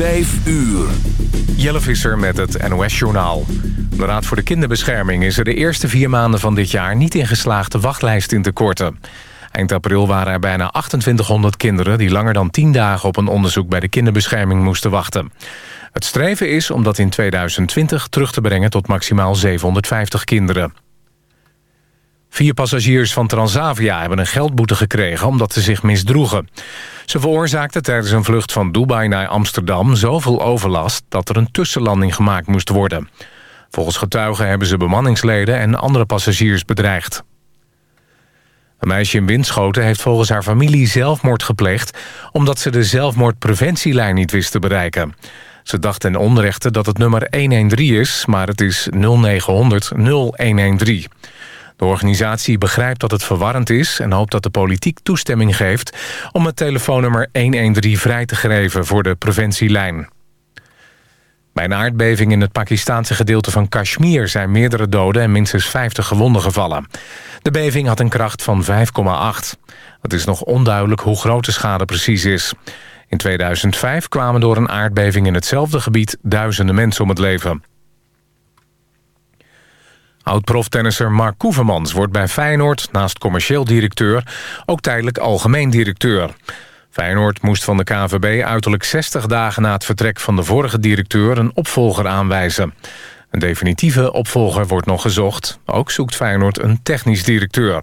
Vijf uur. Jelle Visser met het NOS-journaal. De Raad voor de Kinderbescherming is er de eerste vier maanden van dit jaar... niet in geslaagd de wachtlijst in te korten. Eind april waren er bijna 2800 kinderen... die langer dan 10 dagen op een onderzoek bij de kinderbescherming moesten wachten. Het streven is om dat in 2020 terug te brengen tot maximaal 750 kinderen. Vier passagiers van Transavia hebben een geldboete gekregen omdat ze zich misdroegen. Ze veroorzaakten tijdens een vlucht van Dubai naar Amsterdam zoveel overlast dat er een tussenlanding gemaakt moest worden. Volgens getuigen hebben ze bemanningsleden en andere passagiers bedreigd. Een meisje in Winschoten heeft volgens haar familie zelfmoord gepleegd... omdat ze de zelfmoordpreventielijn niet wist te bereiken. Ze dacht ten onrechte dat het nummer 113 is, maar het is 0900 0113. De organisatie begrijpt dat het verwarrend is... en hoopt dat de politiek toestemming geeft... om het telefoonnummer 113 vrij te geven voor de preventielijn. Bij een aardbeving in het Pakistaanse gedeelte van Kashmir... zijn meerdere doden en minstens 50 gewonden gevallen. De beving had een kracht van 5,8. Het is nog onduidelijk hoe groot de schade precies is. In 2005 kwamen door een aardbeving in hetzelfde gebied... duizenden mensen om het leven. Oud-proftennisser Mark Koevermans wordt bij Feyenoord... naast commercieel directeur ook tijdelijk algemeen directeur. Feyenoord moest van de KVB uiterlijk 60 dagen na het vertrek van de vorige directeur... een opvolger aanwijzen. Een definitieve opvolger wordt nog gezocht. Ook zoekt Feyenoord een technisch directeur.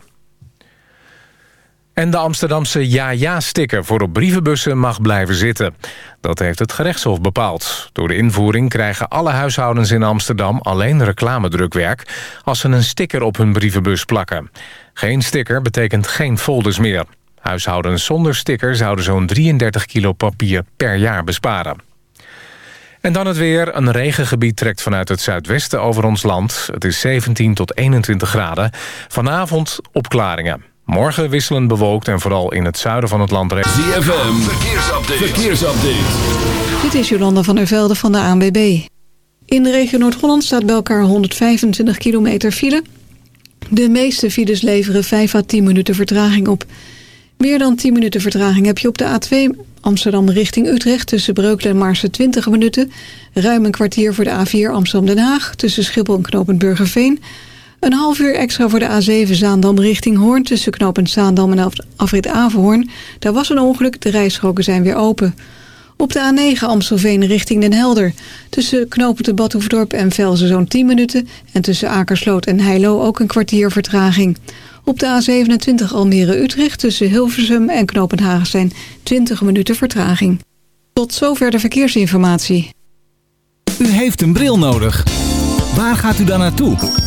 En de Amsterdamse ja-ja-sticker voor op brievenbussen mag blijven zitten. Dat heeft het gerechtshof bepaald. Door de invoering krijgen alle huishoudens in Amsterdam alleen reclamedrukwerk... als ze een sticker op hun brievenbus plakken. Geen sticker betekent geen folders meer. Huishoudens zonder sticker zouden zo'n 33 kilo papier per jaar besparen. En dan het weer. Een regengebied trekt vanuit het zuidwesten over ons land. Het is 17 tot 21 graden. Vanavond opklaringen. Morgen wisselend bewolkt en vooral in het zuiden van het land... ZFM, verkeersupdate. verkeersupdate. Dit is Jolanda van der Velde van de ANWB. In de regio Noord-Holland staat bij elkaar 125 kilometer file. De meeste files leveren 5 à 10 minuten vertraging op. Meer dan 10 minuten vertraging heb je op de A2 Amsterdam richting Utrecht... tussen Breukelen en Maarsen 20 minuten. Ruim een kwartier voor de A4 Amsterdam-Den Haag... tussen Schiphol en Knopend Burgerveen... Een half uur extra voor de A7 Zaandam richting Hoorn... tussen knooppunt Zaandam en afrit Averhoorn. Daar was een ongeluk, de rijstroken zijn weer open. Op de A9 Amstelveen richting Den Helder. Tussen knooppunt de Badhoevedorp en Velzen zo'n 10 minuten... en tussen Akersloot en Heilo ook een kwartier vertraging. Op de A27 Almere-Utrecht tussen Hilversum en knooppunt Hagenstein 20 minuten vertraging. Tot zover de verkeersinformatie. U heeft een bril nodig. Waar gaat u dan naartoe?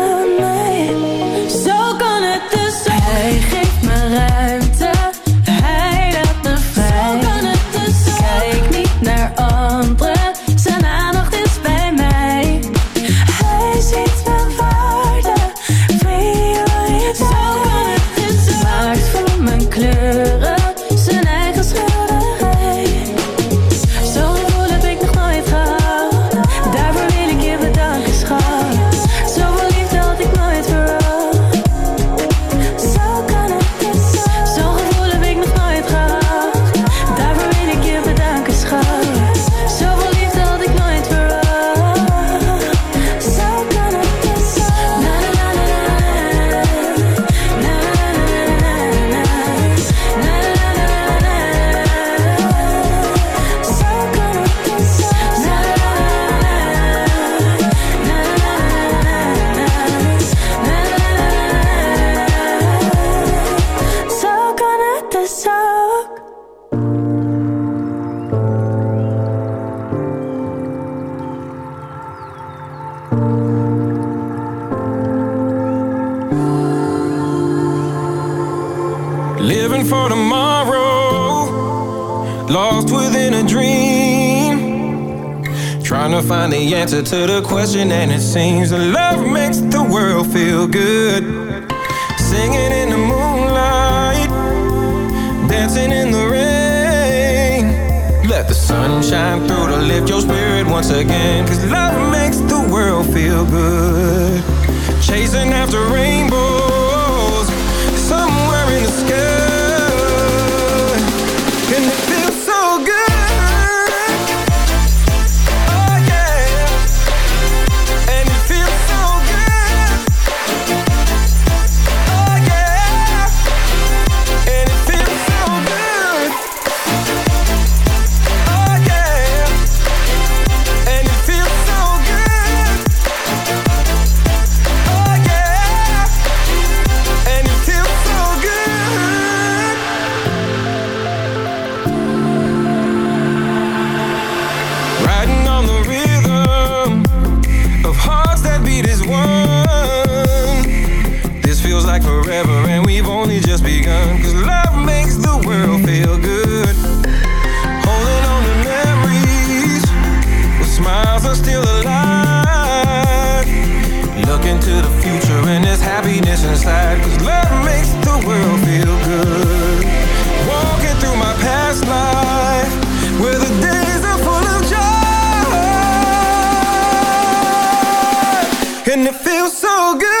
find the answer to the question, and it seems love makes the world feel good. Singing in the moonlight, dancing in the rain. Let the sun shine through to lift your spirit once again. Cause love makes the world feel good. Chasing after rainbows, And it feels so good.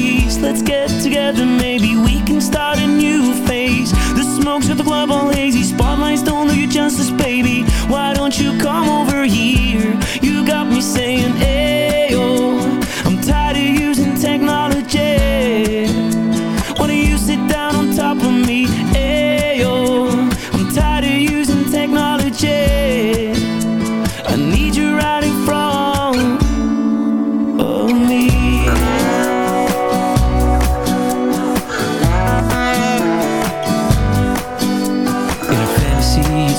craze Let's get together, maybe we can start a new phase. The smoke's at the club all hazy Spotlights don't do you justice, baby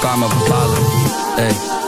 karma bepalen. Hey.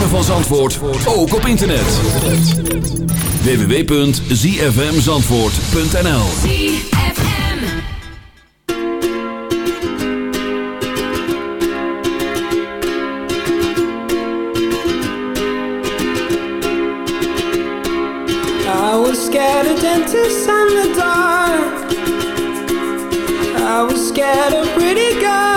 ritme van Zandvoort ook op internet. www.zfmzandvoort.nl I was scared of dentists and the dark. I was scared of pretty girls.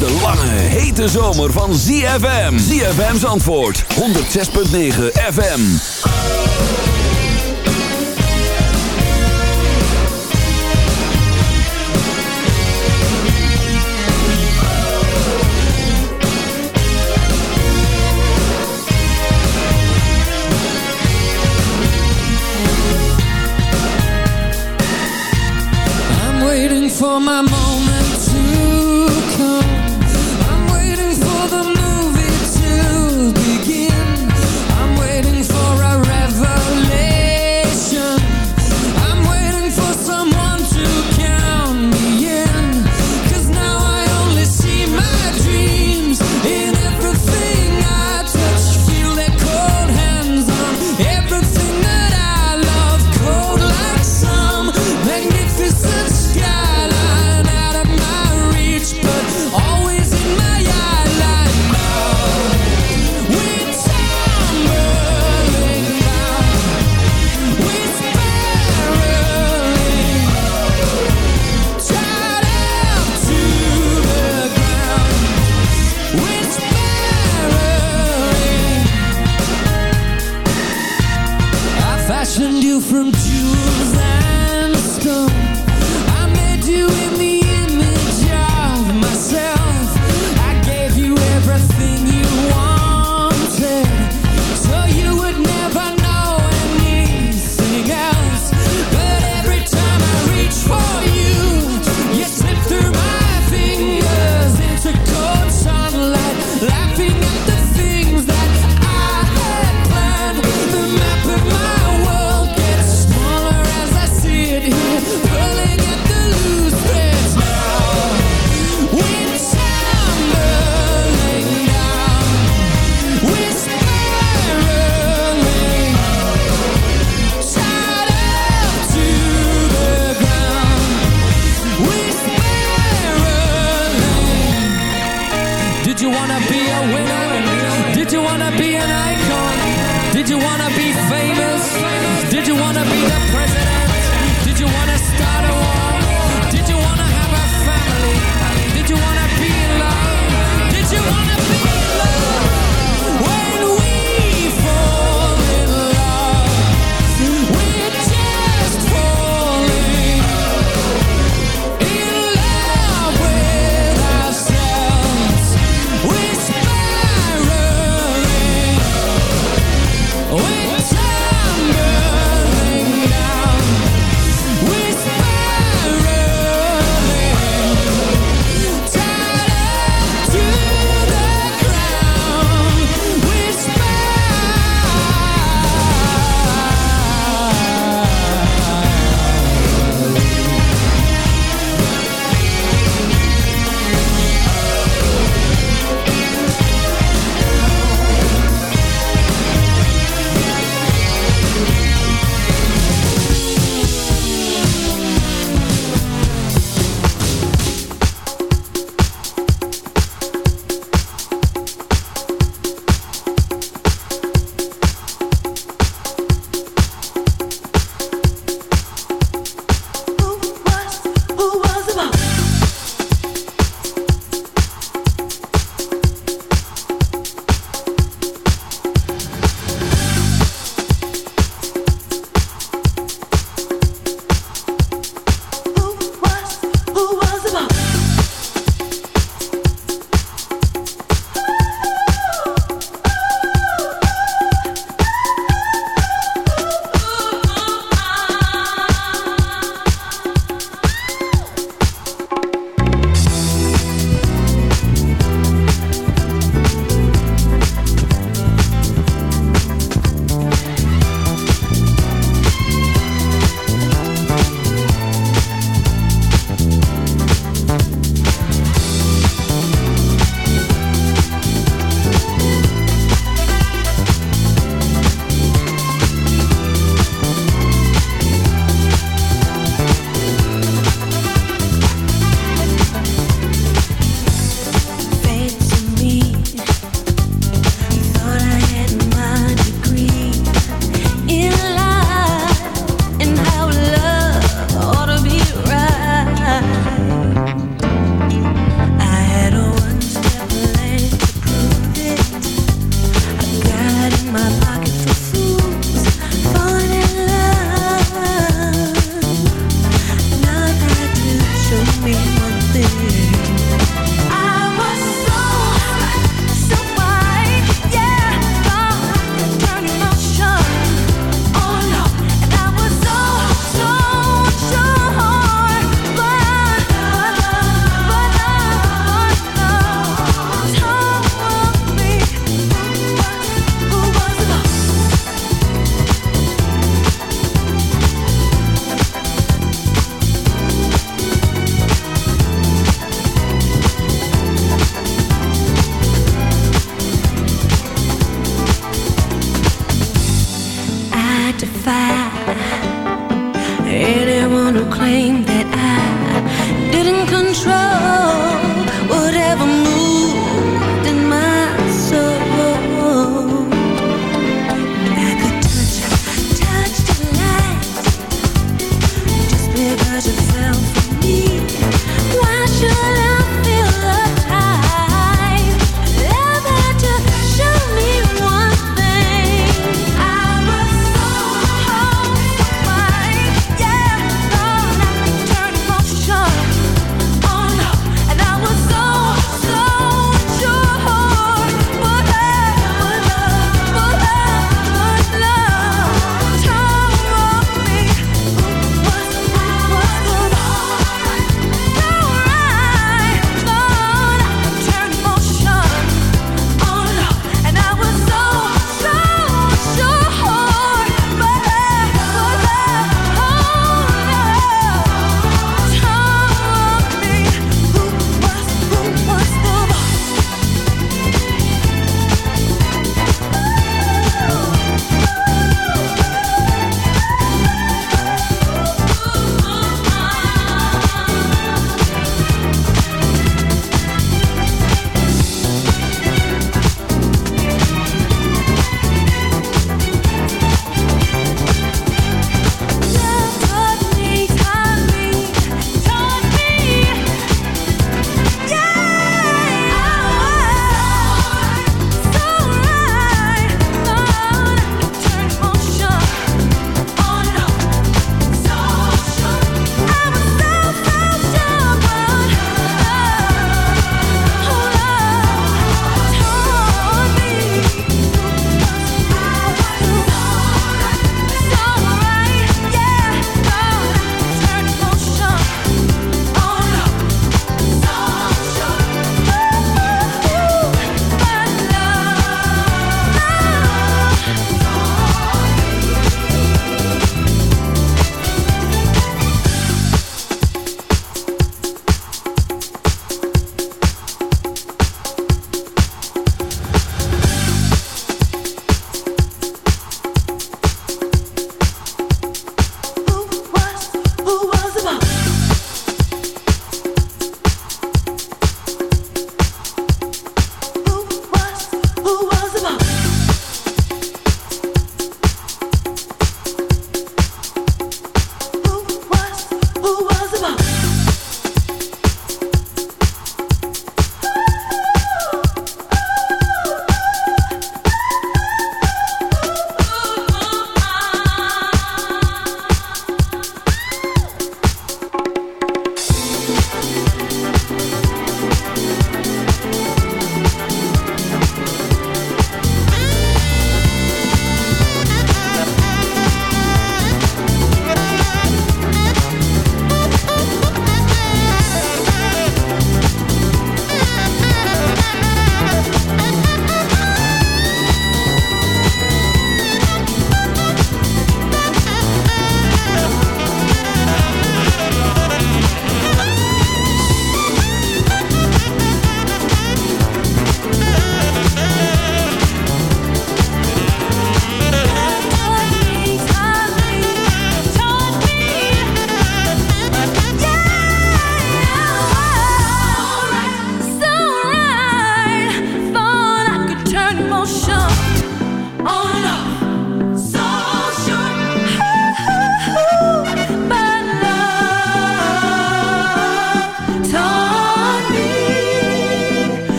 de lange, hete zomer van ZFM. ZFM's antwoord, 106.9 FM. I'm waiting for my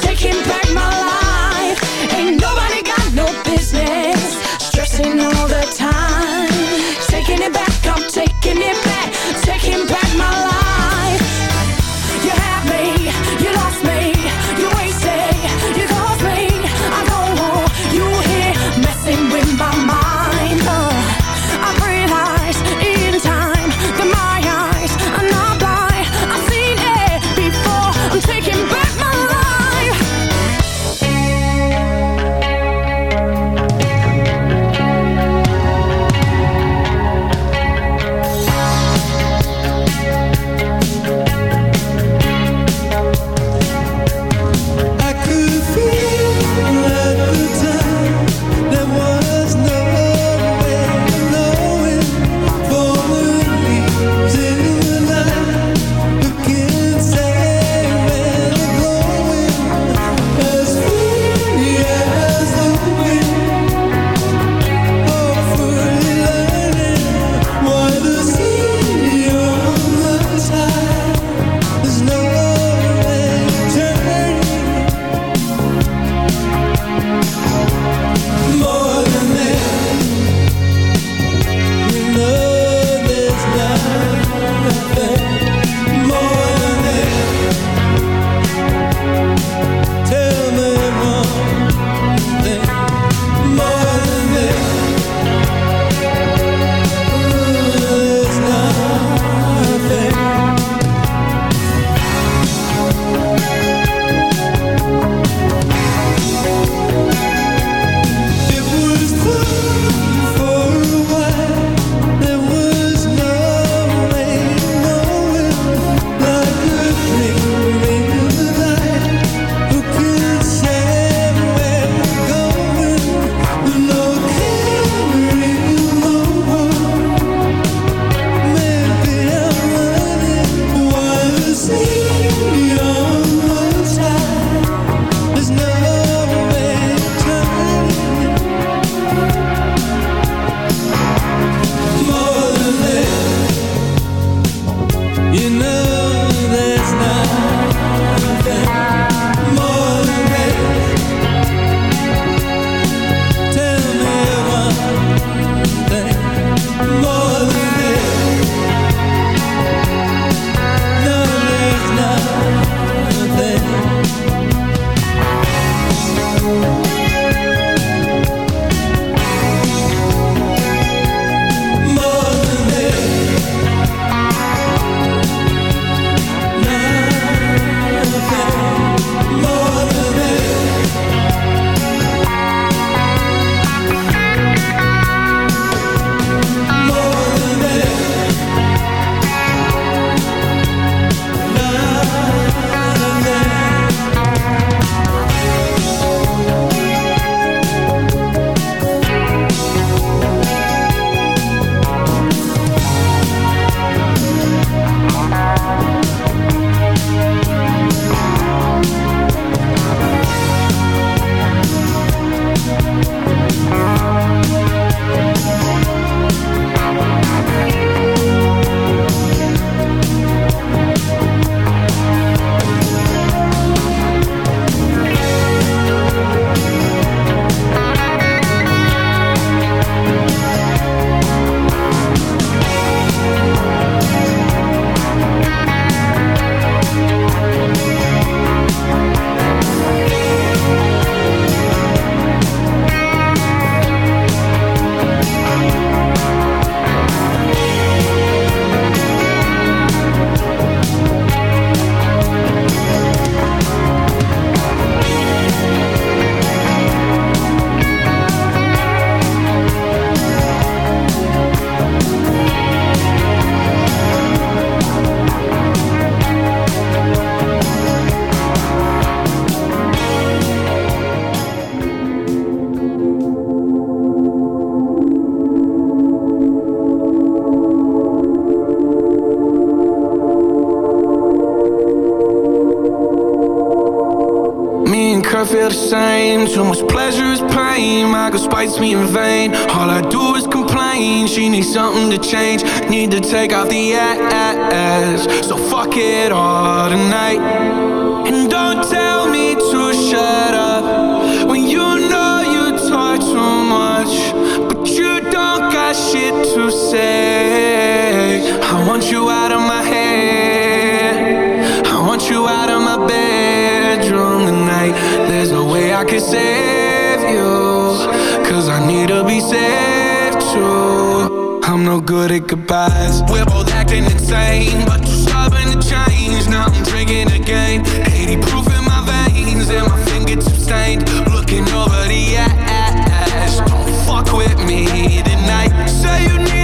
taking back my life. Ain't nobody got no business. Stressing all the time, taking it back, say. I want you out of my head. I want you out of my bedroom tonight. There's no way I can save you, cause I need to be saved too. I'm no good at goodbyes. We're both acting insane, but you're stubborn to change. Now I'm drinking again. 80 proof in my veins, and my fingertips stained. Looking over the ash. Don't fuck with me tonight. Say you needed